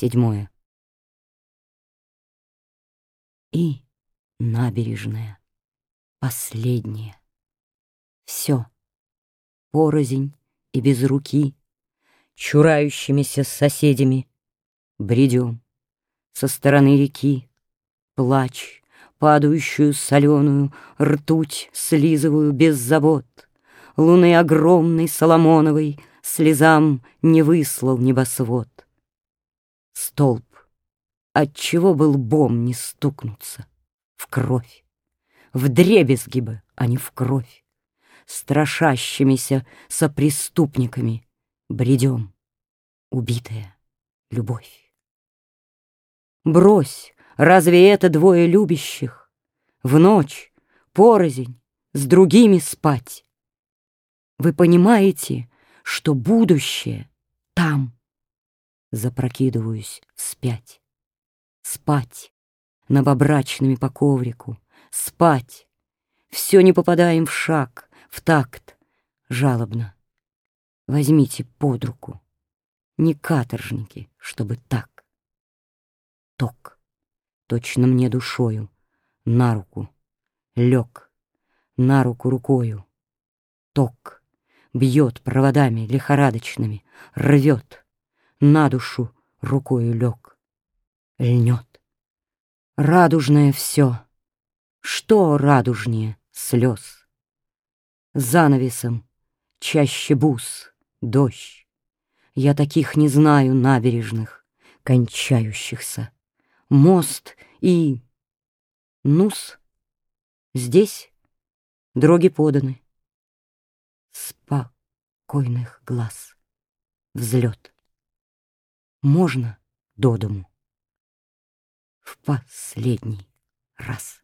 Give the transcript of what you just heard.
Седьмое. И набережная, последняя. Все, порознь и без руки, Чурающимися соседями, Бредем со стороны реки, Плач, падающую соленую, Ртуть слизываю без забот, Луны огромной Соломоновой Слезам не выслал небосвод. Столб, отчего был бом не стукнуться В кровь, в дребезги бы, а не в кровь, Страшащимися сопреступниками Бредем, убитая любовь. Брось, разве это двое любящих В ночь, порознь, с другими спать? Вы понимаете, что будущее там? Запрокидываюсь вспять. Спать новобрачными по коврику, спать. Все не попадаем в шаг, в такт, жалобно. Возьмите под руку, не каторжники, чтобы так. Ток, точно мне душою, на руку, лег, на руку рукою. Ток бьет проводами лихорадочными, рвет, на душу рукою лег, льнет. Радужное все, что радужнее слез. Занавесом чаще бус, дождь. Я таких не знаю набережных, кончающихся. Мост и... Нус. Здесь дроги поданы. Спокойных глаз. Взлет. Можно до дому. В последний раз.